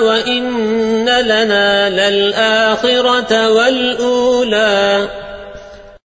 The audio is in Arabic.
وإن لنا للآخرة والأولى